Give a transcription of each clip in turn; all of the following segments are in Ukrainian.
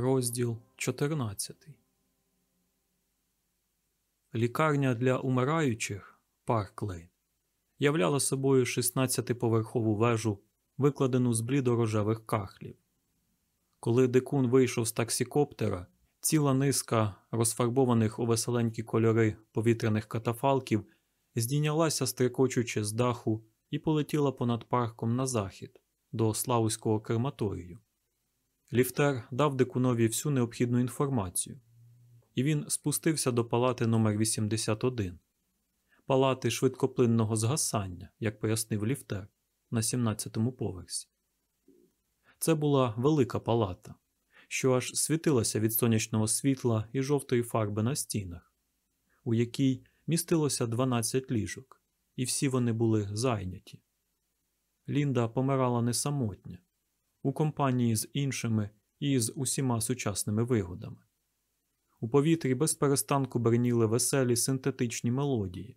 Розділ 14 Лікарня для умираючих Парклейн являла собою 16-поверхову вежу, викладену з блідорожевих кахлів. Коли дикун вийшов з таксікоптера, ціла низка розфарбованих у веселенькі кольори повітряних катафалків здійнялася, стрикочучи з даху, і полетіла понад парком на захід до Славуського крематорію. Ліфтер дав дикунові всю необхідну інформацію, і він спустився до палати номер 81 палати швидкоплинного згасання, як пояснив ліфтер, на 17-му поверсі. Це була велика палата, що аж світилася від сонячного світла і жовтої фарби на стінах, у якій містилося 12 ліжок, і всі вони були зайняті. Лінда помирала не самотня, у компанії з іншими і з усіма сучасними вигодами. У повітрі без перестанку бреніли веселі синтетичні мелодії.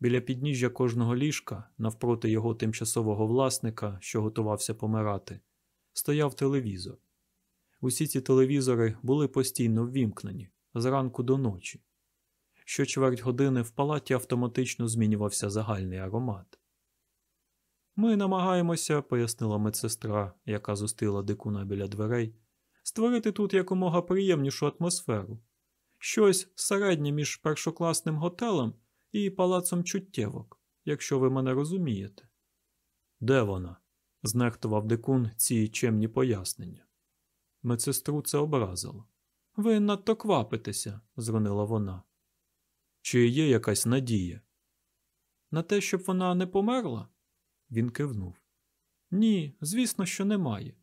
Біля підніжжя кожного ліжка, навпроти його тимчасового власника, що готувався помирати, стояв телевізор. Усі ці телевізори були постійно ввімкнені зранку до ночі. Що чверть години в палаті автоматично змінювався загальний аромат. Ми намагаємося, пояснила медсестра, яка зустріла дикуна біля дверей, створити тут якомога приємнішу атмосферу, щось середнє між першокласним готелем і палацом чуттєвок, якщо ви мене розумієте. Де вона? знехтував дикун ці чемні пояснення. Медсестру це образило. Ви надто квапитеся, зронила вона. Чи є якась надія? На те, щоб вона не померла? Він кивнув. Ні, звісно, що немає.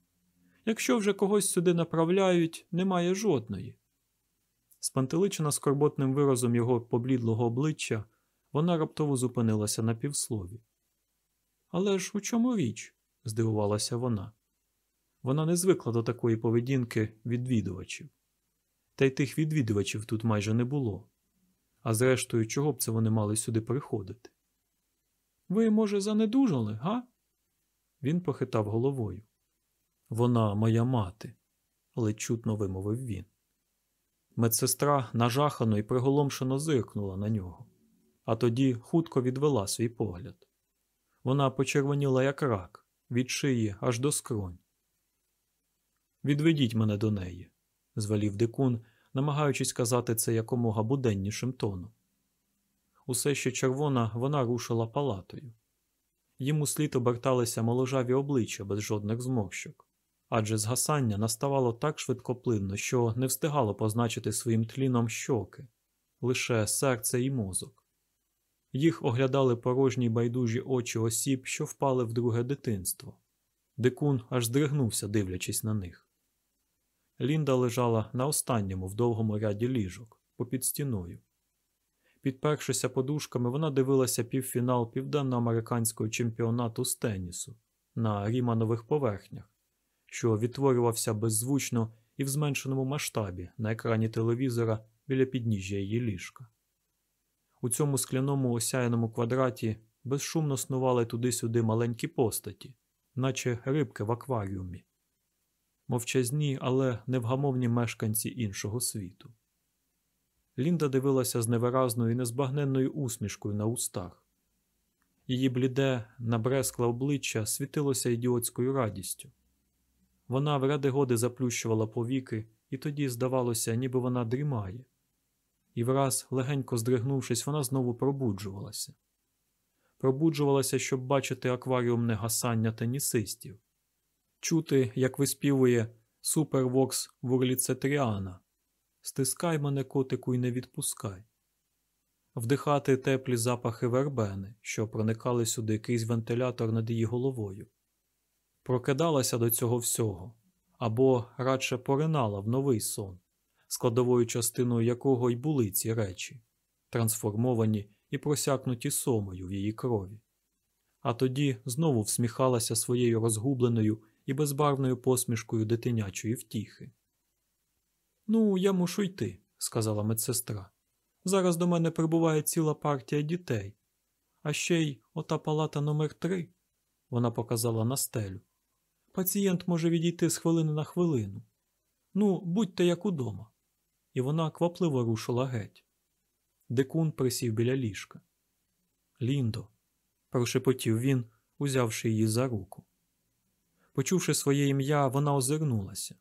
Якщо вже когось сюди направляють, немає жодної. Спантеличена скорботним виразом його поблідлого обличчя, вона раптово зупинилася на півслові. Але ж у чому річ? здивувалася вона. Вона не звикла до такої поведінки відвідувачів. Та й тих відвідувачів тут майже не було. А зрештою, чого б це вони мали сюди приходити? Ви, може, занедужали, га? Він похитав головою. Вона моя мати, ледь чутно вимовив він. Медсестра нажахано і приголомшено зиркнула на нього, а тоді хутко відвела свій погляд. Вона почервоніла, як рак, від шиї аж до скронь. Відведіть мене до неї, звелів дикун, намагаючись казати це якомога буденнішим тоном. Усе ще червона вона рушила палатою. Йому слід оберталися моложаві обличчя без жодних зморщок, адже згасання наставало так швидкоплинно, що не встигало позначити своїм тліном щоки, лише серце і мозок. Їх оглядали порожні байдужі очі осіб, що впали в друге дитинство. Дикун аж здригнувся, дивлячись на них. Лінда лежала на останньому в довгому ряді ліжок, попід стіною. Підпершися подушками, вона дивилася півфінал південноамериканського чемпіонату з тенісу на ріманових поверхнях, що відтворювався беззвучно і в зменшеному масштабі на екрані телевізора біля підніжжя її ліжка. У цьому скляному осяяному квадраті безшумно снували туди-сюди маленькі постаті, наче рибки в акваріумі, мовчазні, але невгамовні мешканці іншого світу. Лінда дивилася з невиразною і незбагненною усмішкою на устах. Її бліде, набрескле обличчя світилося ідіотською радістю. Вона в ради годи заплющувала повіки, і тоді, здавалося, ніби вона дрімає. І враз, легенько здригнувшись, вона знову пробуджувалася. Пробуджувалася, щоб бачити акваріумне гасання тенісистів, чути, як виспівує супервокс Вурліцетріана Стискай мене, котику, і не відпускай, вдихати теплі запахи вербени, що проникали сюди крізь вентилятор над її головою, прокидалася до цього всього або радше поринала в новий сон, складовою частиною якого й були ці речі, трансформовані і просякнуті сомою в її крові. А тоді знову всміхалася своєю розгубленою і безбарвною посмішкою дитинячої втіхи. Ну, я мушу йти, сказала медсестра. Зараз до мене прибуває ціла партія дітей. А ще й ота палата номер три, вона показала на стелю. Пацієнт може відійти з хвилини на хвилину. Ну, будьте як удома. І вона квапливо рушила геть. Декун присів біля ліжка. Ліндо, прошепотів він, узявши її за руку. Почувши своє ім'я, вона озирнулася.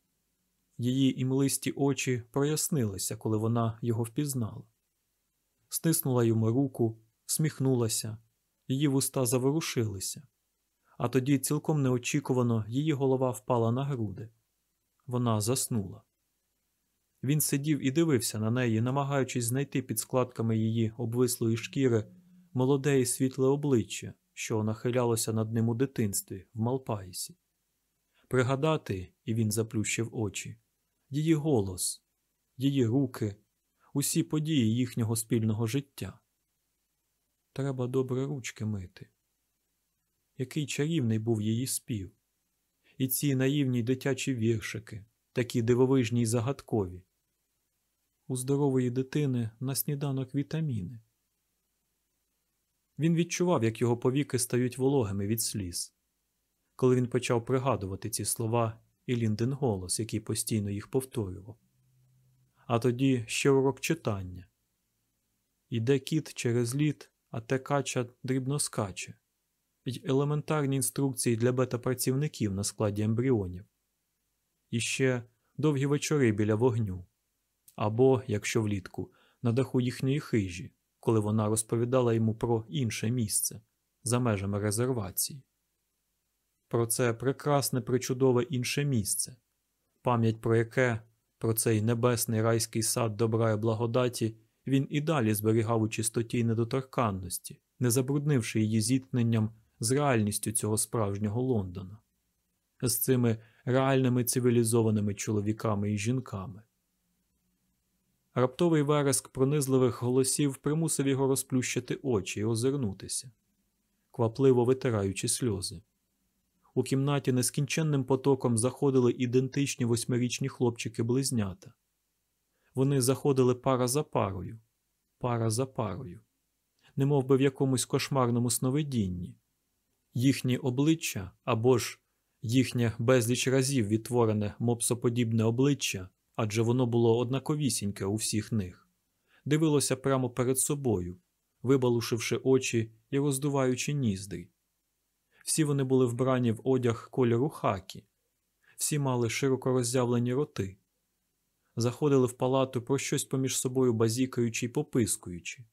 Її імлисті очі прояснилися, коли вона його впізнала. Стиснула йому руку, сміхнулася, її вуста заворушилися, а тоді цілком неочікувано її голова впала на груди. Вона заснула. Він сидів і дивився на неї, намагаючись знайти під складками її обвислої шкіри молоде і світле обличчя, що нахилялося над ним у дитинстві в Малпаїсі. Пригадати, і він заплющив очі, її голос, її руки, усі події їхнього спільного життя. Треба добре ручки мити. Який чарівний був її спів, і ці наївні дитячі віршики, такі дивовижні й загадкові. У здорової дитини на сніданок вітаміни. Він відчував, як його повіки стають вологими від сліз. Коли він почав пригадувати ці слова і Лінден голос, який постійно їх повторював. А тоді ще урок читання. Іде кіт через лід, а те кача дрібно скаче. Й елементарні інструкції для бета-працівників на складі ембріонів. І ще довгі вечори біля вогню. Або, якщо влітку, на даху їхньої хижі, коли вона розповідала йому про інше місце за межами резервації. Про це прекрасне причудове інше місце, пам'ять про яке, про цей небесний райський сад добра і благодаті, він і далі зберігав у чистоті й недоторканності, не забруднивши її зіткненням з реальністю цього справжнього Лондона, з цими реальними цивілізованими чоловіками і жінками. Раптовий вереск пронизливих голосів примусив його розплющити очі і озирнутися, квапливо витираючи сльози. У кімнаті нескінченним потоком заходили ідентичні восьмирічні хлопчики-близнята. Вони заходили пара за парою, пара за парою, немов би в якомусь кошмарному сновидінні. Їхні обличчя або ж їхнє безліч разів відтворене мопсоподібне обличчя адже воно було однаковісіньке у всіх них, дивилося прямо перед собою, вибалушивши очі і роздуваючи ніздрі. Всі вони були вбрані в одяг кольору хакі, всі мали широко роззявлені роти, заходили в палату про щось поміж собою базікаючи й попискуючи.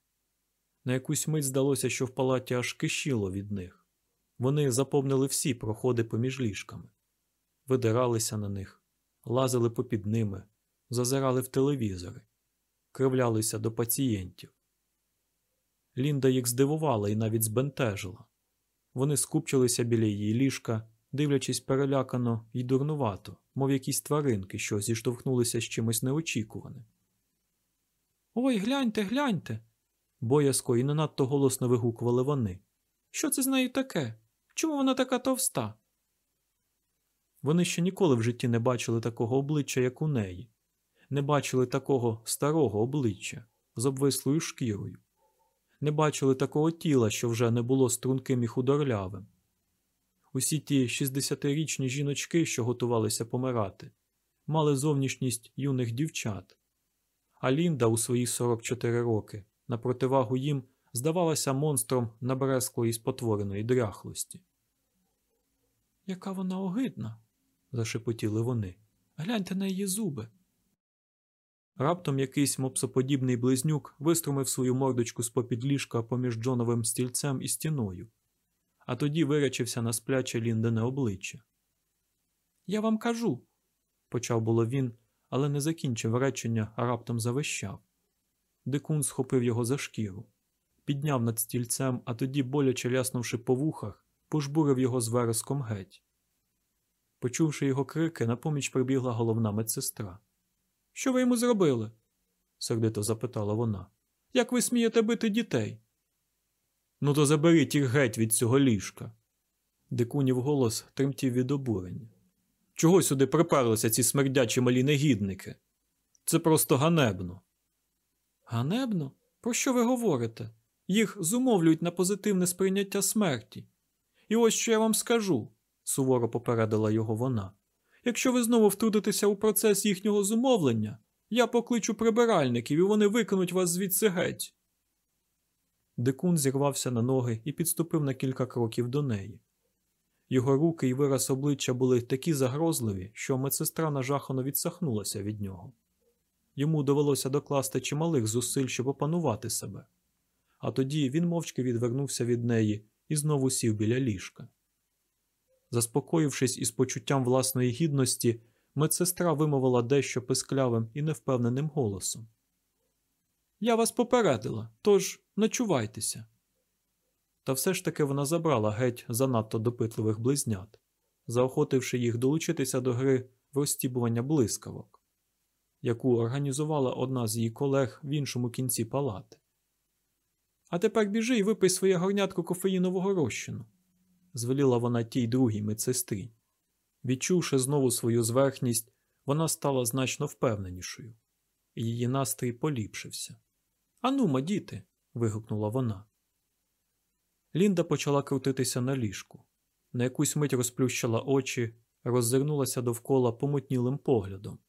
На якусь мить здалося, що в палаті аж кишіло від них. Вони заповнили всі проходи поміж ліжками, видиралися на них, лазили попід ними, зазирали в телевізори, кривлялися до пацієнтів. Лінда їх здивувала і навіть збентежила. Вони скупчилися біля її ліжка, дивлячись перелякано й дурнувато, мов якісь тваринки, що зіштовхнулися з чимось неочікуваним. Ой, гляньте, гляньте. боязко і не надто голосно вигукували вони. Що це з нею таке? Чому вона така товста? Вони ще ніколи в житті не бачили такого обличчя, як у неї, не бачили такого старого обличчя з обвислою шкірою, не бачили такого тіла, що вже не було струнким і худорлявим. Усі ті 60-річні жіночки, що готувалися помирати, мали зовнішність юних дівчат, а Лінда у свої 44 роки на противагу їм здавалася монстром набресклої спотвореної дряхлості. Яка вона огидна, зашепотіли вони. Гляньте на її зуби. Раптом якийсь мопсоподібний близнюк виструмив свою мордочку з попід ліжка поміж Джоновим стільцем і стіною, а тоді вирячився на спляче ліндене обличчя. Я вам кажу, почав було він, але не закінчив речення, а раптом завищав. Дикун схопив його за шкіру, підняв над стільцем, а тоді, боляче ляснувши по вухах, пожбурив його з вереском геть. Почувши його крики, на поміч прибігла головна медсестра. Що ви йому зробили? сердито запитала вона. Як ви смієте бити дітей? Ну, то заберіть їх геть від цього ліжка. Дикунів голос тремтів від обурення. Чого сюди приперлися ці смердячі малі негідники? Це просто ганебно. Ганебно? Про що ви говорите? Їх зумовлюють на позитивне сприйняття смерті. І ось що я вам скажу, суворо попередила його вона. Якщо ви знову втрутитеся у процес їхнього зумовлення, я покличу прибиральників і вони викинуть вас звідси геть. Дикун зірвався на ноги і підступив на кілька кроків до неї. Його руки і вираз обличчя були такі загрозливі, що медсестра нажахано відсахнулася від нього. Йому довелося докласти чималих зусиль, щоб опанувати себе. А тоді він мовчки відвернувся від неї і знову сів біля ліжка. Заспокоївшись із почуттям власної гідності, медсестра вимовила дещо писклявим і невпевненим голосом. Я вас попередила, тож ночувайтеся. Та все ж таки вона забрала геть занадто допитливих близнят, заохотивши їх долучитися до гри в розстібування блискавок, яку організувала одна з її колег в іншому кінці палати. А тепер біжи і випий своє горнятко кофеїнового розчину, звеліла вона тій другій медсестрі. Відчувши знову свою зверхність, вона стала значно впевненішою, її настрій поліпшився. Анума, діти. вигукнула вона. Лінда почала крутитися на ліжку. На якусь мить розплющила очі, роззирнулася довкола помутнілим поглядом,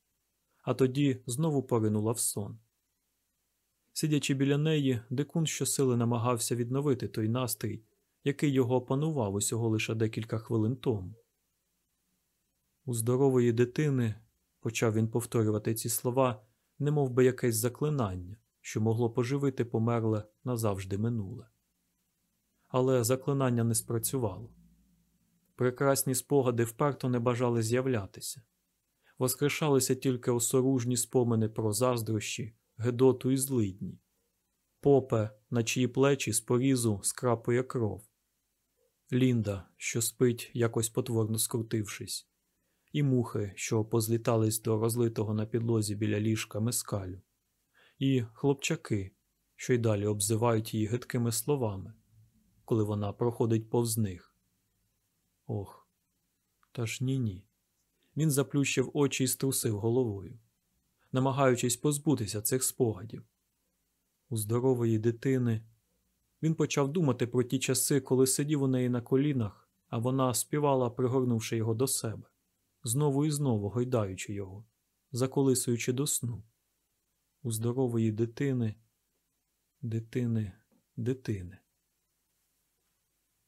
а тоді знову поринула в сон. Сидячи біля неї, дикун щосили намагався відновити той настрій, який його опанував усього лише декілька хвилин тому. У здорової дитини, почав він повторювати ці слова, немов би якесь заклинання, що могло поживити померле назавжди минуле. Але заклинання не спрацювало. Прекрасні спогади вперто не бажали з'являтися, воскрешалися тільки осоружні спомини про заздрощі, гедоту і злидні, попе, на чиї плечі з порізу скрапує кров, Лінда, що спить, якось потворно скрутившись, і мухи, що позлітались до розлитого на підлозі біля ліжка мескалю, і хлопчаки, що й далі обзивають її гидкими словами, коли вона проходить повз них. Ох, та ж ні ні. Він заплющив очі і струсив головою, намагаючись позбутися цих спогадів. У здорової дитини він почав думати про ті часи, коли сидів у неї на колінах, а вона співала, пригорнувши його до себе, знову і знову гойдаючи його, заколисуючи до сну. У здорової дитини, дитини, дитини.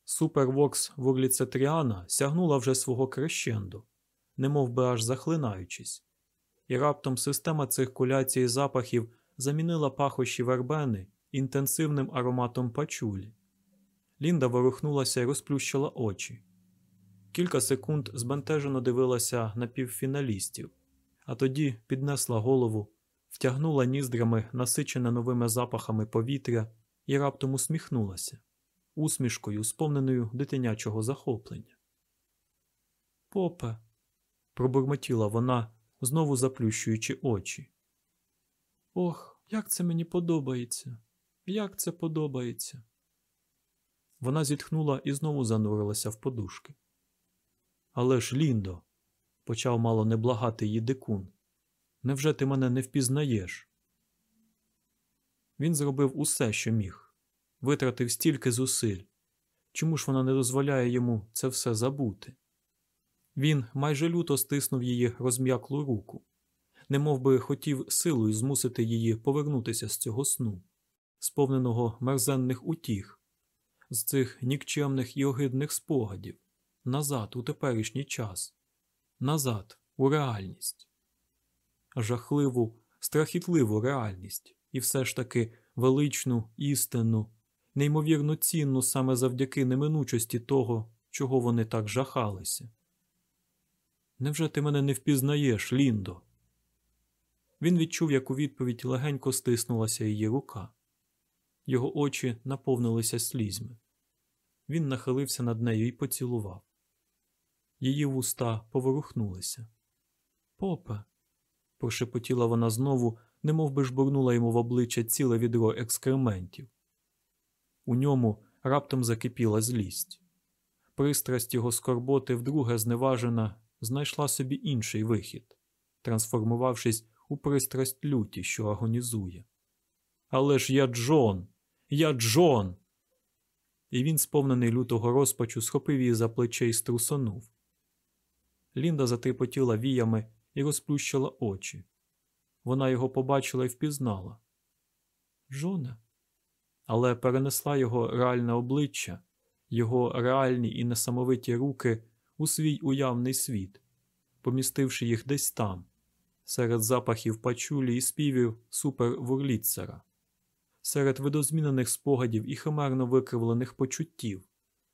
Супервокс Вурліцетріана сягнула вже свого крещенду, немов би аж захлинаючись, і раптом система циркуляції запахів замінила пахощі вербени інтенсивним ароматом пачулі. Лінда ворухнулася і розплющила очі. Кілька секунд збентежено дивилася на півфіналістів, а тоді піднесла голову, втягнула ніздрями, насичене новими запахами повітря, і раптом усміхнулася, усмішкою, сповненою дитинячого захоплення. Попе, пробурмотіла вона, знову заплющуючи очі. Ох, як це мені подобається! Як це подобається. Вона зітхнула і знову занурилася в подушки. Але ж, Ліндо, почав мало не благати її дикун. Невже ти мене не впізнаєш? Він зробив усе, що міг, витратив стільки зусиль. Чому ж вона не дозволяє йому це все забути? Він майже люто стиснув її розм'яклу руку, немов би хотів силою змусити її повернутися з цього сну сповненого мерзенних утіх, з цих нікчемних і огидних спогадів, назад у теперішній час, назад у реальність, жахливу, страхітливу реальність і все ж таки величну істинну, неймовірно цінну саме завдяки неминучості того, чого вони так жахалися. Невже ти мене не впізнаєш, Ліндо? Він відчув, як у відповідь легенько стиснулася її рука. Його очі наповнилися слізьми. Він нахилився над нею і поцілував. Її вуста поворухнулися. Попе. прошепотіла вона знову, немов би жбурнула йому в обличчя ціле відро екскрементів. У ньому раптом закипіла злість. Пристрасть його скорботи, вдруге зневажена, знайшла собі інший вихід, трансформувавшись у пристрасть люті, що агонізує. Але ж я Джон. Я Джон. І він, сповнений лютого розпачу, схопив її за плече і струсонув. Лінда затріпотіла віями і розплющила очі. Вона його побачила і впізнала. Джоне. Але перенесла його реальне обличчя, його реальні і несамовиті руки у свій уявний світ, помістивши їх десь там, серед запахів пачулі і співів супер-вурліцера, серед видозмінених спогадів і химерно викривлених почуттів,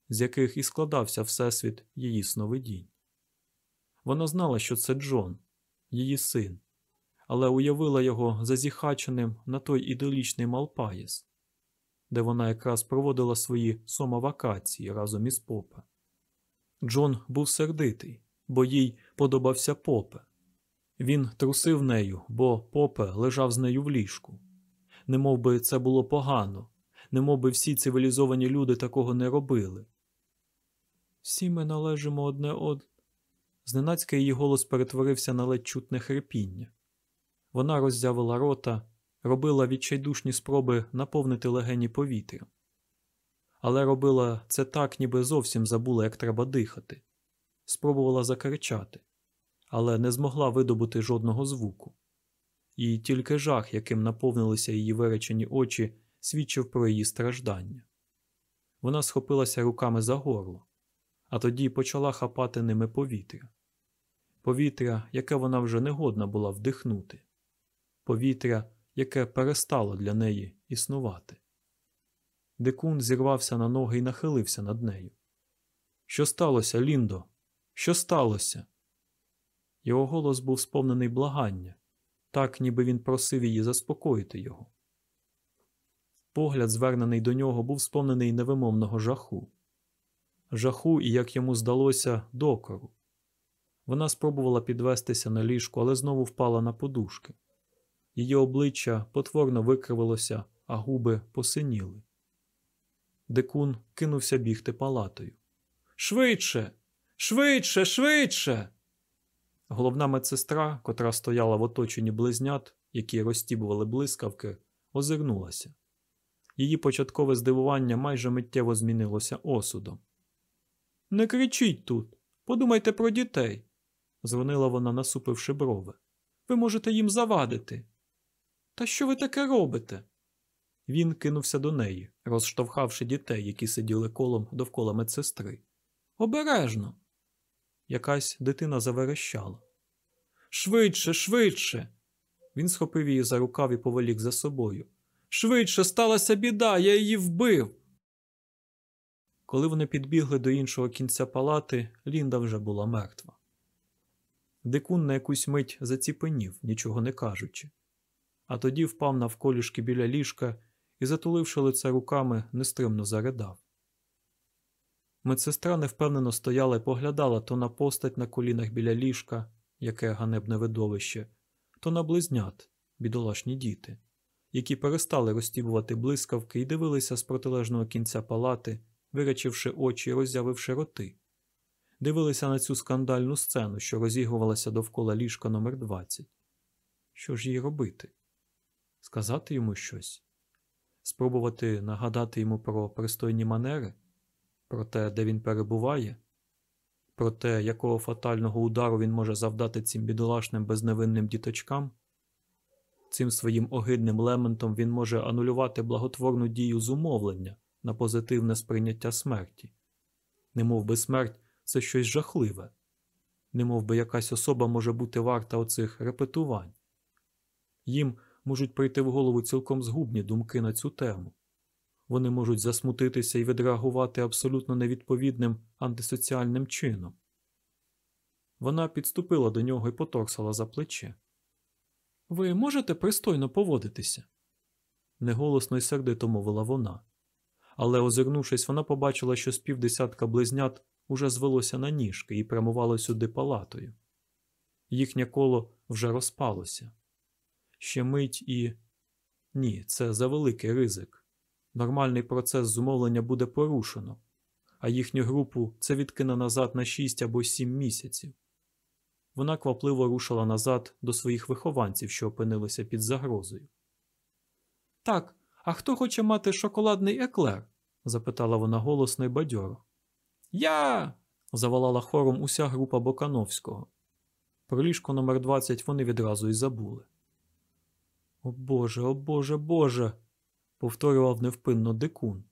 з яких і складався всесвіт її сновидінь. Вона знала, що це Джон, її син, але уявила його зазіхаченим на той ідолічний Малпаєс, де вона якраз проводила свої сомавакації разом із попе. Джон був сердитий, бо їй подобався попе. Він трусив нею, бо попе лежав з нею в ліжку. Немов би це було погано, немов би всі цивілізовані люди такого не робили. Всі ми належимо одне од. Зненацька її голос перетворився на ледь чутне хрипіння. Вона роззявила рота, робила відчайдушні спроби наповнити легені повітря. Але робила це так, ніби зовсім забула, як треба дихати. Спробувала закричати, але не змогла видобути жодного звуку. І тільки жах, яким наповнилися її виречені очі, свідчив про її страждання. Вона схопилася руками за горло, а тоді почала хапати ними повітря. Повітря, яке вона вже не годна була вдихнути, повітря, яке перестало для неї існувати. Дикун зірвався на ноги і нахилився над нею. Що сталося, Ліндо? Що сталося? Його голос був сповнений благання, так ніби він просив її заспокоїти його. Погляд, звернений до нього, був сповнений невимовного жаху. Жаху і, як йому здалося, докору. Вона спробувала підвестися на ліжку, але знову впала на подушки. Її обличчя потворно викривилося, а губи посиніли. Дикун кинувся бігти палатою. Швидше, швидше, швидше. Головна медсестра, котра стояла в оточенні близнят, які розтібували блискавки, озирнулася. Її початкове здивування майже миттєво змінилося осудом. Не кричіть тут, подумайте про дітей, зронила вона, насупивши брови. Ви можете їм завадити. Та що ви таке робите? Він кинувся до неї, розштовхавши дітей, які сиділи колом довкола медсестри. Обережно. Якась дитина заверещала. Швидше, швидше. Він схопив її за рукав і повелік за собою. Швидше сталася біда, я її вбив. Коли вони підбігли до іншого кінця палати, Лінда вже була мертва. Дикун на якусь мить заціпенів, нічого не кажучи, а тоді впав навколішки біля ліжка і, затуливши лице руками, нестримно заридав. Медсестра невпевнено стояла і поглядала то на постать на колінах біля ліжка, яке ганебне видовище, то на близнят, бідолашні діти, які перестали розтібувати блискавки і дивилися з протилежного кінця палати, виречивши очі і роззявивши роти, дивилися на цю скандальну сцену, що розігрувалася довкола ліжка номер 20 Що ж їй робити? Сказати йому щось? Спробувати нагадати йому про пристойні манери? Про те, де він перебуває, про те, якого фатального удару він може завдати цим бідолашним безневинним діточкам. Цим своїм огидним лементом він може анулювати благотворну дію зумовлення на позитивне сприйняття смерті, немов би смерть це щось жахливе, немов би якась особа може бути варта оцих репетувань. Їм можуть прийти в голову цілком згубні думки на цю тему. Вони можуть засмутитися і відреагувати абсолютно невідповідним антисоціальним чином. Вона підступила до нього і поторсала за плече. Ви можете пристойно поводитися? неголосно й сердито мовила вона. Але, озирнувшись, вона побачила, що з півдесятка близнят уже звелося на ніжки і прямувало сюди палатою. Їхнє коло вже розпалося. Ще мить і. Ні, це завеликий ризик нормальний процес зумовлення буде порушено, а їхню групу це відкине назад на 6 або 7 місяців. Вона квапливо рушила назад до своїх вихованців, що опинилися під загрозою. Так, а хто хоче мати шоколадний еклер? запитала вона голосно й бадьоро. Я. Завалала хором уся група Бокановського. Про ліжко номер 20 вони відразу й забули. О Боже, о Боже, Боже. Повторював невпинно дикун.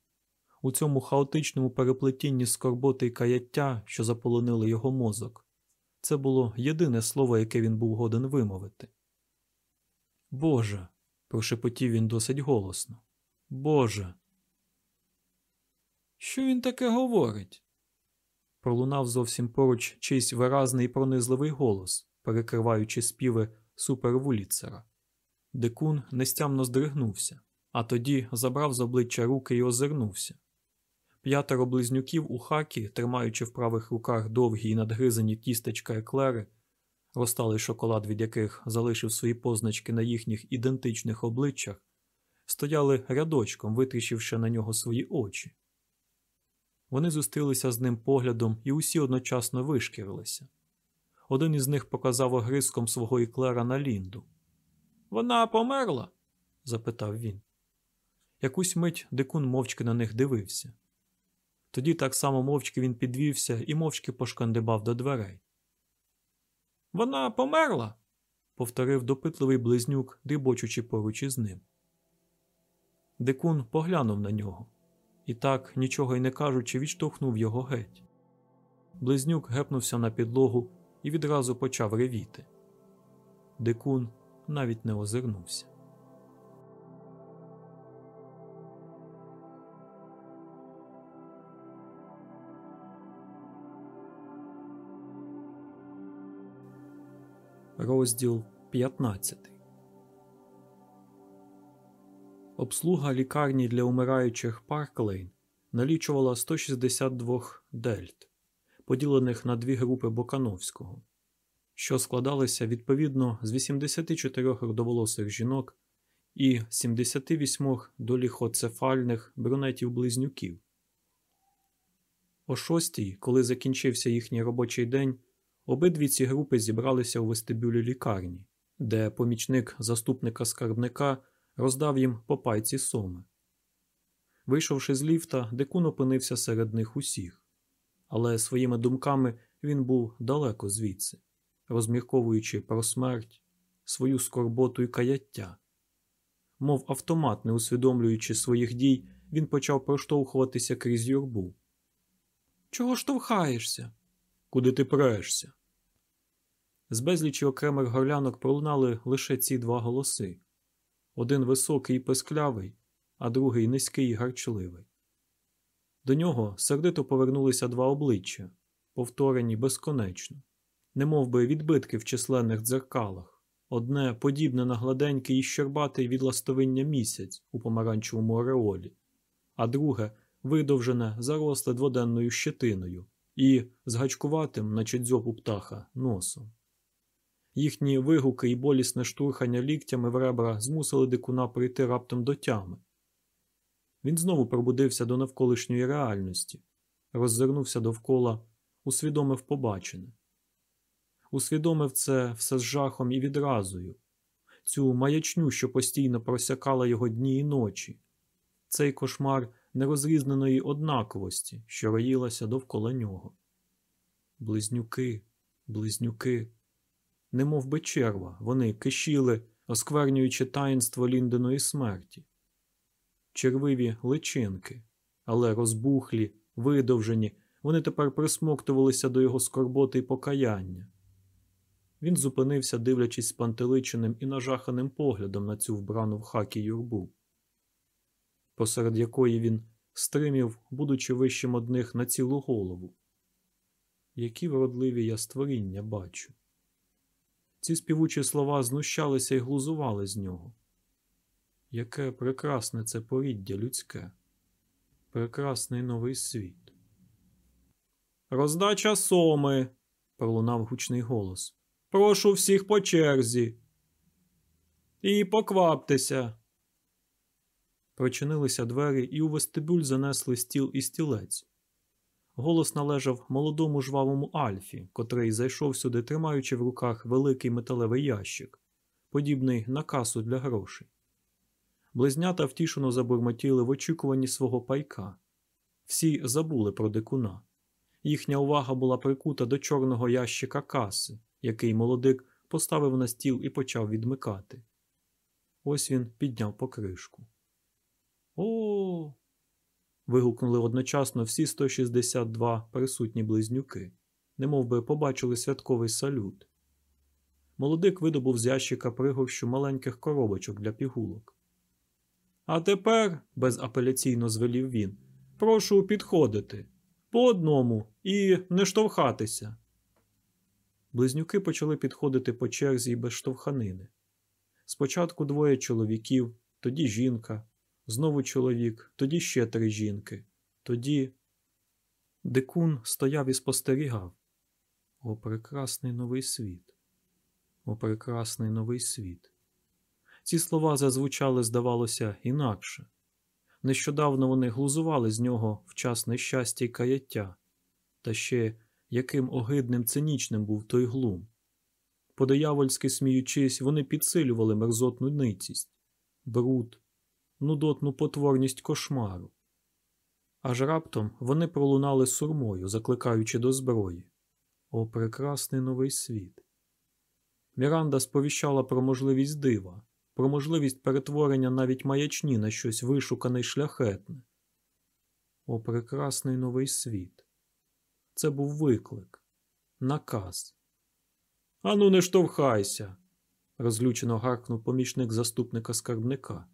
У цьому хаотичному переплетінні скорботи й каяття, що заполонили його мозок. Це було єдине слово, яке він був годен вимовити. Боже. прошепотів він досить голосно. Боже. Що він таке говорить? Пролунав зовсім поруч чийсь виразний і пронизливий голос, перекриваючи співи супервуліцера. Дикун нестямно здригнувся, а тоді забрав з обличчя руки і озирнувся. П'ятеро близнюків у хакі, тримаючи в правих руках довгі й надгризані тістечка еклери, розталий шоколад, від яких залишив свої позначки на їхніх ідентичних обличчях, стояли рядочком, витріщивши на нього свої очі. Вони зустрілися з ним поглядом і усі одночасно вишкірилися. Один із них показав огризком свого іклера на Лінду. Вона померла? запитав він. Якусь мить дикун мовчки на них дивився. Тоді так само мовчки він підвівся і мовчки пошкандибав до дверей. Вона померла, повторив допитливий близнюк, дрібочучи поруч із ним. Дикун поглянув на нього і так, нічого й не кажучи, відштовхнув його геть. Близнюк гепнувся на підлогу і відразу почав ревіти. Дикун навіть не озирнувся. Розділ 15 Обслуга лікарні для умираючих Парклейн налічувала 162 дельт, поділених на дві групи Бокановського, що складалися відповідно з 84 родоволосих жінок і 78 доліхоцефальних брюнетів-близнюків. О шостій, коли закінчився їхній робочий день, обидві ці групи зібралися у вестибюлі лікарні, де помічник заступника скарбника роздав їм по пайці соми. Вийшовши з ліфта, дикун опинився серед них усіх, але своїми думками він був далеко звідси, розмірковуючи про смерть, свою скорботу і каяття. Мов автомат, не усвідомлюючи своїх дій, він почав проштовхуватися крізь юрбу. Чого штовхаєшся? Куди ти прешся? З безлічі окремих горлянок пролунали лише ці два голоси один високий і песклявий, а другий низький і гарчливий. До нього сердито повернулися два обличчя, повторені безконечно, немов би відбитки в численних дзеркалах, одне подібне на гладенький і щербатий від ластовиння місяць у помаранчевому ореолі, а друге видовжене, заросле дводенною щетиною і з гачкуватим, наче дзьоб птаха, носом. Їхні вигуки і болісне штурхання ліктями в ребра змусили дикуна прийти раптом до тями. Він знову пробудився до навколишньої реальності, роззирнувся довкола, усвідомив побачене. Усвідомив це все з жахом і відразою, цю маячню, що постійно просякала його дні і ночі, цей кошмар нерозрізненої однаковості, що роїлася довкола нього. Близнюки, близнюки не мов би черва, вони кишіли, осквернюючи таїнство Лінденої смерті. Червиві личинки, але розбухлі, видовжені, вони тепер присмоктувалися до його скорботи й покаяння. Він зупинився, дивлячись спантеличеним і нажаханим поглядом на цю вбрану в хакі юрбу, посеред якої він стримів, будучи вищим одних на цілу голову. Які вродливі я створіння бачу. Ці співучі слова знущалися і глузували з нього. Яке прекрасне це поріддя людське, прекрасний новий світ. Роздача соми. пролунав гучний голос. Прошу всіх по черзі. І покваптеся. Прочинилися двері, і у вестибюль занесли стіл і стілець. Голос належав молодому жвавому Альфі, котрий зайшов сюди, тримаючи в руках великий металевий ящик, подібний на касу для грошей. Близнята втішено забурмотіли в очікуванні свого пайка. Всі забули про дикуна. Їхня увага була прикута до чорного ящика каси, який молодик поставив на стіл і почав відмикати. Ось він підняв покришку. О. вигукнули одночасно всі 162 присутні близнюки, немов би побачили святковий салют. Молодик видобув з ящика пригорщу маленьких коробочок для пігулок. А тепер, безапеляційно звелів він, прошу підходити по одному і не штовхатися. Близнюки почали підходити по черзі й без штовханини. Спочатку двоє чоловіків, тоді жінка, знову чоловік, тоді ще три жінки, тоді. Дикун стояв і спостерігав. О, прекрасний новий світ! О, прекрасний новий світ! Ці слова зазвучали, здавалося, інакше. Нещодавно вони глузували з нього в час нещастя й каяття, та ще яким огидним цинічним був той глум. Подиявольськи сміючись, вони підсилювали мерзотну ницість, бруд, нудотну потворність кошмару. Аж раптом вони пролунали сурмою, закликаючи до зброї. О, прекрасний новий світ! Міранда сповіщала про можливість дива, про можливість перетворення навіть маячні на щось вишукане й шляхетне. О, прекрасний новий світ! Це був виклик, наказ. Ану, не штовхайся, розлючено гаркнув помічник заступника скарбника.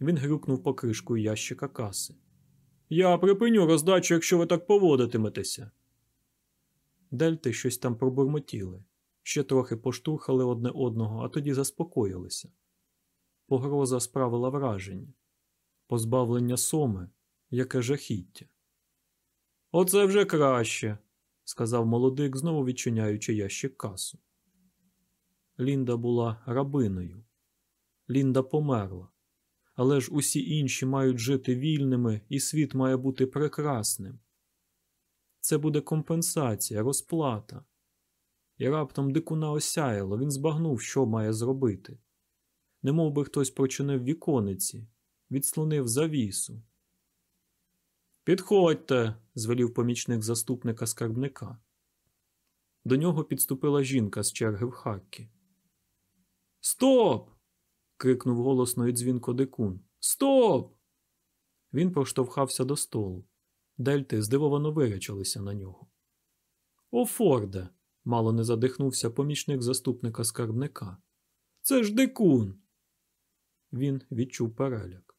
Він грюкнув покришкою ящика каси. Я припиню роздачу, якщо ви так поводитиметеся. Дельти щось там пробурмотіли, ще трохи поштурхали одне одного, а тоді заспокоїлися. Погроза справила враження, позбавлення соми, яке жахіття. Оце вже краще, сказав молодик, знову відчиняючи ящик касу. Лінда була рабиною. Лінда померла. Але ж усі інші мають жити вільними, і світ має бути прекрасним. Це буде компенсація, розплата. І раптом дикуна осяяло, він збагнув, що має зробити. Немов би хтось прочинив вікониці, відслонив завісу. Підходьте, звелів помічник заступника скарбника. До нього підступила жінка з черги в хаккі. Стоп! Крикнув голосно і дзвінко дикун. Стоп! Він проштовхався до столу. Дельти здивовано вирячилися на нього. О, Форде! мало не задихнувся помічник заступника скарбника. Це ж дикун. Він відчув переляк.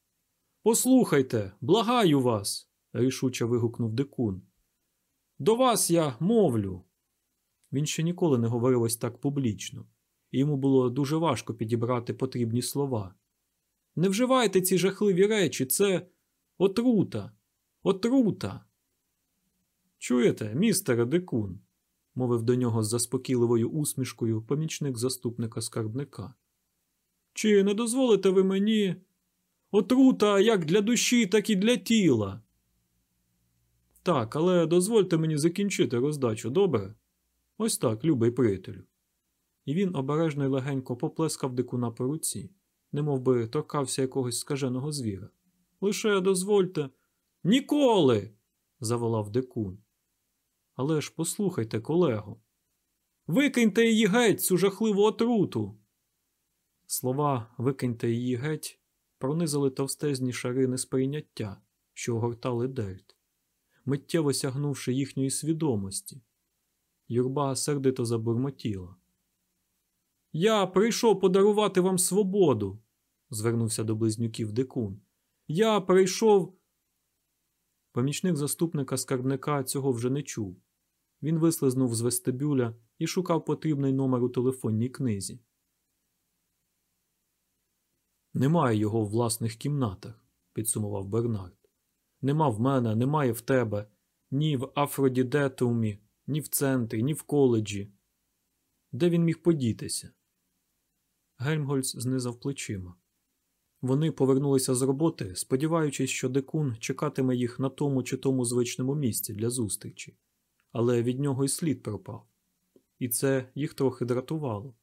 Послухайте, благаю вас, рішуче вигукнув дикун. До вас я мовлю. Він ще ніколи не говорив ось так публічно, йому було дуже важко підібрати потрібні слова. Не вживайте ці жахливі речі, це отрута, отрута. Чуєте, містере дикун, мовив до нього з заспокійливою усмішкою помічник заступника скарбника. Чи не дозволите ви мені? Отрута як для душі, так і для тіла. Так, але дозвольте мені закінчити роздачу, добре? Ось так, любий приятелю. І він обережно й легенько поплескав дикуна по руці, немов би торкався якогось скаженого звіра. Лише дозвольте. Ніколи. заволав дикун. Але ж послухайте, колего. Викиньте її геть, цю жахливу отруту. Слова викиньте її геть пронизали товстезні шари несприйняття, що огортали дельт, миттєво сягнувши їхньої свідомості. Юрба сердито забурмотіла. Я прийшов подарувати вам свободу, звернувся до близнюків дикун. Я прийшов. Помічник заступника скарбника цього вже не чув. Він вислизнув з вестибюля і шукав потрібний номер у телефонній книзі. Немає його в власних кімнатах, підсумував Бернард. Нема в мене, немає в тебе, ні в Афродідетумі, ні в центрі, ні в коледжі. Де він міг подітися? Гельмгольц знизав плечима. Вони повернулися з роботи, сподіваючись, що дикун чекатиме їх на тому чи тому звичному місці для зустрічі, але від нього й слід пропав. І це їх трохи дратувало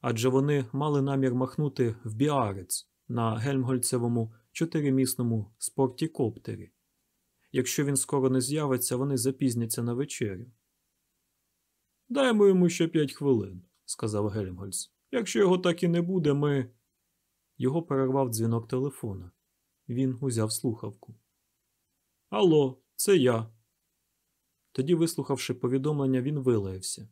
адже вони мали намір махнути в Біарець на гельмгольцевому чотиримісному спортікоптері. Якщо він скоро не з'явиться, вони запізняться на вечерю. Даймо йому ще п'ять хвилин, сказав Гельмгольц. Якщо його так і не буде, ми. Його перервав дзвінок телефона. Він узяв слухавку. Алло, це я. Тоді, вислухавши повідомлення, він вилаявся.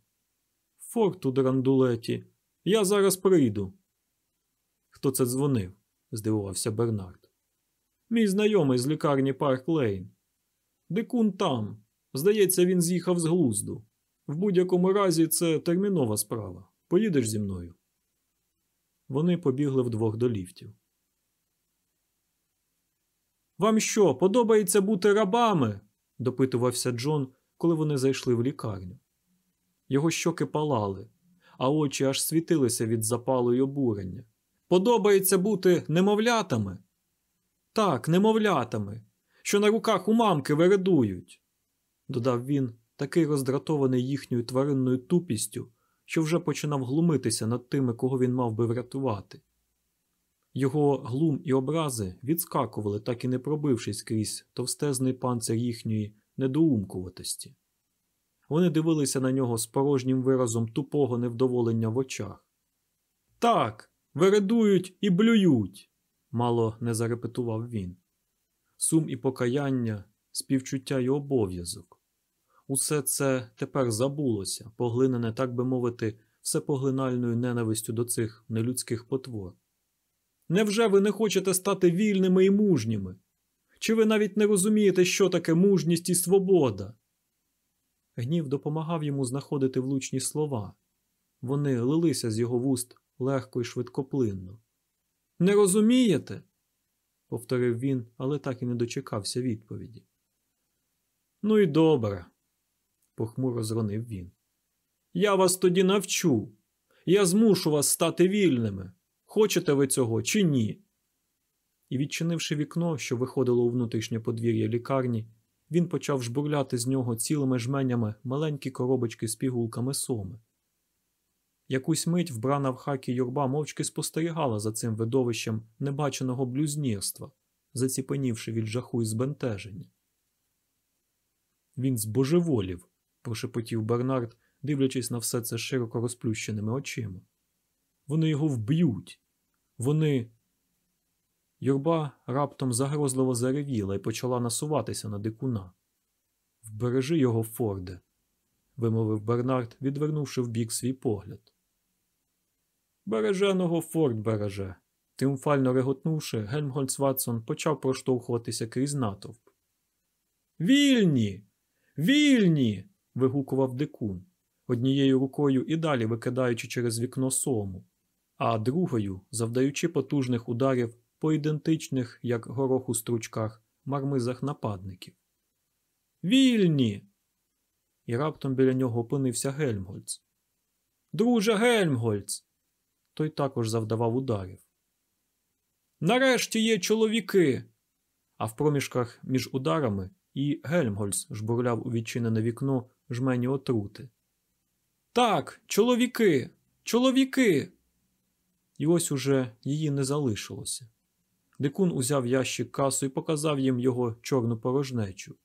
Форт у драндулеті. Я зараз прийду. Хто це дзвонив? здивувався Бернард. Мій знайомий з лікарні Парк Лейн. Дикун там. Здається, він з'їхав з глузду. В будь-якому разі, це термінова справа. Поїдеш зі мною. Вони побігли вдвох до ліфтів. Вам що, подобається бути рабами? допитувався Джон, коли вони зайшли в лікарню. Його щоки палали, а очі аж світилися від запалу й обурення. Подобається бути немовлятами? Так, немовлятами, що на руках у мамки вередують, додав він, такий роздратований їхньою тваринною тупістю, що вже починав глумитися над тими, кого він мав би врятувати. Його глум і образи відскакували, так і не пробившись крізь товстезний панцир їхньої недоумкуватості. Вони дивилися на нього з порожнім виразом тупого невдоволення в очах. Так, вередують і блюють, мало не зарепетував він. Сум і покаяння, співчуття і обов'язок. Усе це тепер забулося, поглинене, так би мовити, всепоглинальною ненавистю до цих нелюдських потвор. Невже ви не хочете стати вільними і мужніми? Чи ви навіть не розумієте, що таке мужність і свобода? Гнів допомагав йому знаходити влучні слова. Вони лилися з його вуст легко і швидкоплинно. Не розумієте? повторив він, але так і не дочекався відповіді. Ну і добре, похмуро зронив він. Я вас тоді навчу. Я змушу вас стати вільними. Хочете ви цього чи ні? І, відчинивши вікно, що виходило у внутрішнє подвір'я лікарні, він почав жбурляти з нього цілими жменями маленькі коробочки з пігулками соми. Якусь мить вбрана в хакі юрба мовчки спостерігала за цим видовищем небаченого блюзнірства, заціпенівши від жаху і збентеження. Він збожеволів, прошепотів Бернард, дивлячись на все це широко розплющеними очима. Вони його вб'ють. Вони. Юрба раптом загрозливо заревіла і почала насуватися на дикуна. Вбережи його, Форде, вимовив Бернард, відвернувши вбік свій погляд. Береженого Форд береже. Тріумфально реготнувши, Гельмгольц Ватсон почав проштовхуватися крізь натовп. Вільні! Вільні! Вигукував дикун, однією рукою і далі викидаючи через вікно сому, а другою завдаючи потужних ударів по ідентичних, як горох у стручках, мармизах нападників. Вільні! І раптом біля нього опинився Гельмгольц. Друже Гельмгольц! Той також завдавав ударів. Нарешті є чоловіки. А в проміжках між ударами і Гельмгольц жбурляв у відчинене вікно жмені отрути. Так, чоловіки, чоловіки. І ось уже її не залишилося. Дикун узяв ящик касу і показав їм його чорну порожнечу.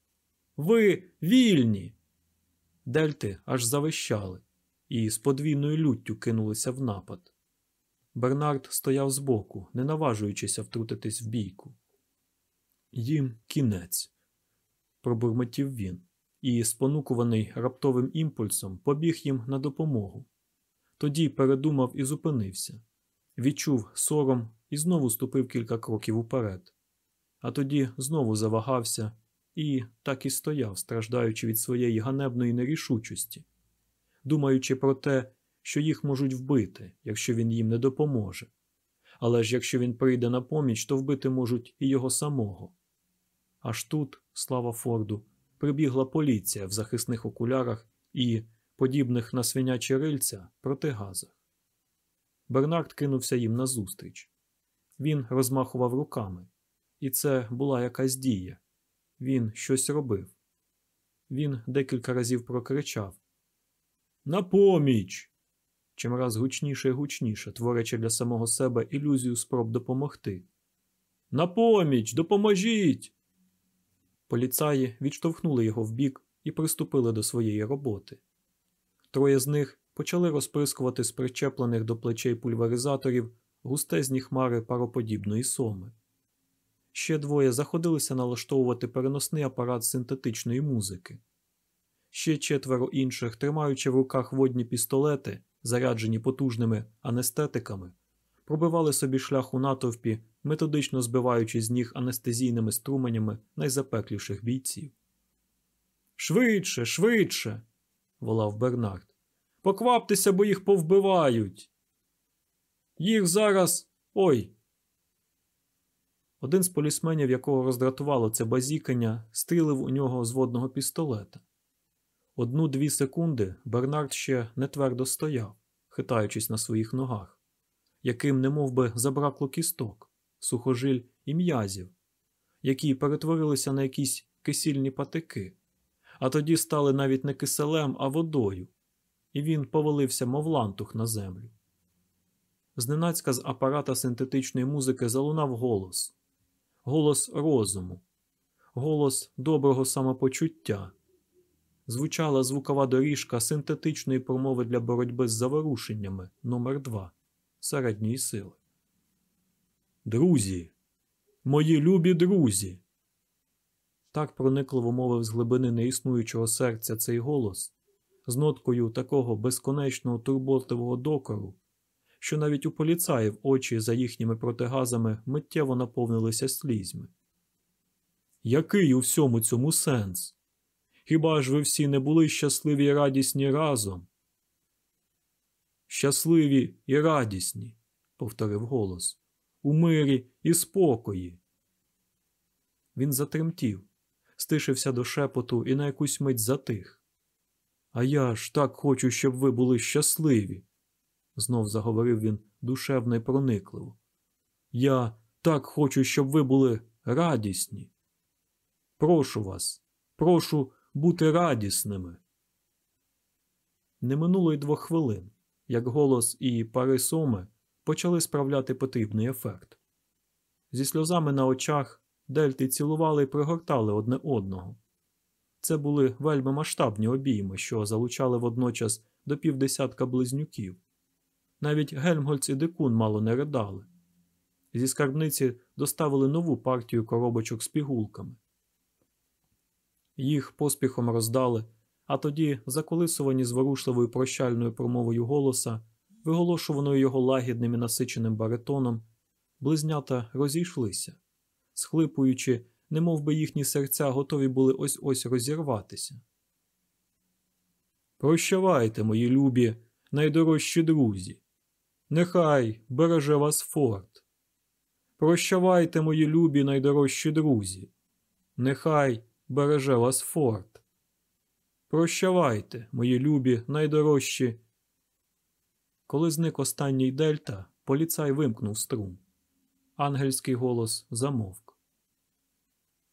Ви вільні. Дельти аж завищали і з подвійною люттю кинулися в напад. Бернард стояв збоку, не наважуючися втрутитись в бійку. Їм кінець, пробурмотів він, і, спонукуваний раптовим імпульсом, побіг їм на допомогу. Тоді передумав і зупинився, відчув сором і знову ступив кілька кроків уперед. А тоді знову завагався і так і стояв, страждаючи від своєї ганебної нерішучості, думаючи про те, що їх можуть вбити, якщо він їм не допоможе. Але ж якщо він прийде на поміч, то вбити можуть і його самого. Аж тут, слава Форду, прибігла поліція в захисних окулярах і, подібних на свинячі рильця, протигазах. Бернард кинувся їм назустріч. Він розмахував руками, і це була якась дія. Він щось робив. Він декілька разів прокричав На поміч! чимраз гучніше і гучніше, творячи для самого себе ілюзію спроб допомогти. На поміч, допоможіть! Поліцаї відштовхнули його вбік і приступили до своєї роботи. Троє з них почали розприскувати з причеплених до плечей пульверизаторів густезні хмари пароподібної соми. Ще двоє заходилися налаштовувати переносний апарат синтетичної музики. Ще четверо інших, тримаючи в руках водні пістолети, заряджені потужними анестетиками, пробивали собі шлях у натовпі, методично збиваючи з ніг анестезійними струменями найзапекліших бійців. Швидше, швидше. волав Бернард. Покваптеся, бо їх повбивають. Їх зараз. Ой. Один з полісменів, якого роздратувало це базікання, стрілив у нього з водного пістолета. Одну-дві секунди Бернард ще не твердо стояв, хитаючись на своїх ногах, яким немов би забракло кісток, сухожиль і м'язів, які перетворилися на якісь кисільні патики, а тоді стали навіть не киселем, а водою, і він повалився, мов лантух на землю. Зненацька з апарата синтетичної музики залунав голос голос розуму, голос доброго самопочуття. Звучала звукова доріжка синтетичної промови для боротьби з заворушеннями номер 2 середньої сили. Друзі, мої любі друзі. Так проникливо мовив з глибини неіснуючого серця цей голос, з ноткою такого безконечного турботливого докору, що навіть у поліцаїв очі за їхніми протигазами миттєво наповнилися слізьми. Який у всьому цьому сенс? Хіба ж ви всі не були щасливі і радісні разом? Щасливі і радісні, повторив голос, у мирі і спокої. Він затремтів, стишився до шепоту і на якусь мить затих. А я ж так хочу, щоб ви були щасливі знов заговорив він душевно і проникливо. Я так хочу, щоб ви були радісні. Прошу вас, прошу бути радісними. Не минуло й двох хвилин, як голос і пари соми почали справляти потрібний ефект. Зі сльозами на очах дельти цілували і пригортали одне одного. Це були вельми масштабні обійми, що залучали водночас до півдесятка близнюків. Навіть Гельмгольц і Декун мало не ридали. Зі скарбниці доставили нову партію коробочок з пігулками. Їх поспіхом роздали, а тоді, заколисувані зворушливою прощальною промовою голоса, виголошуваною його лагідним і насиченим баритоном, близнята розійшлися, схлипуючи, немов би їхні серця готові були ось ось розірватися. Прощавайте, мої любі, найдорожчі друзі. Нехай береже вас форт. Прощавайте, мої любі найдорожчі друзі. Нехай береже вас форт. Прощавайте, мої любі найдорожчі. Коли зник останній дельта, поліцай вимкнув струм. Ангельський голос замовк.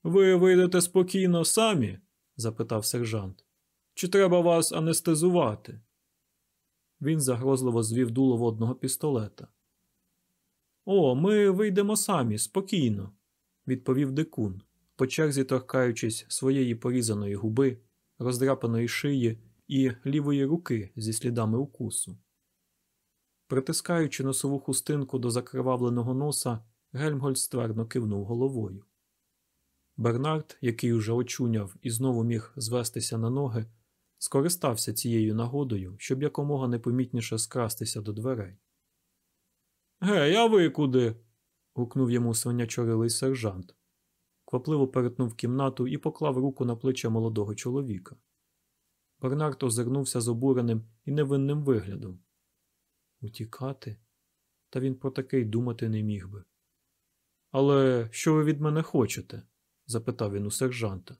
Ви вийдете спокійно самі? запитав сержант. Чи треба вас анестезувати? Він загрозливо звів дуло водного пістолета. О, ми вийдемо самі, спокійно, відповів дикун, по черзі торкаючись своєї порізаної губи, роздрапаної шиї і лівої руки зі слідами укусу. Притискаючи носову хустинку до закривавленого носа, Гельмгольд ствердно кивнув головою. Бернард, який уже очуняв і знову міг звестися на ноги, скористався цією нагодою, щоб якомога непомітніше скрастися до дверей. Гей, а ви куди? гукнув йому свинячорилий сержант. Квапливо перетнув кімнату і поклав руку на плече молодого чоловіка. Бернард озирнувся з обуреним і невинним виглядом. Утікати? Та він про таке й думати не міг би. Але що ви від мене хочете? запитав він у сержанта.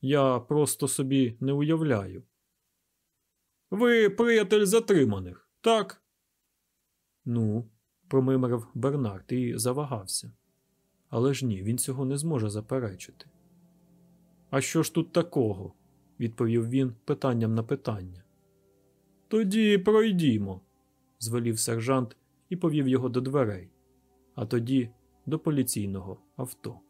Я просто собі не уявляю. Ви приятель затриманих, так? Ну, промимрив Бернард і завагався. Але ж ні, він цього не зможе заперечити. А що ж тут такого? відповів він питанням на питання. Тоді пройдімо, звелів сержант і повів його до дверей, а тоді до поліційного авто.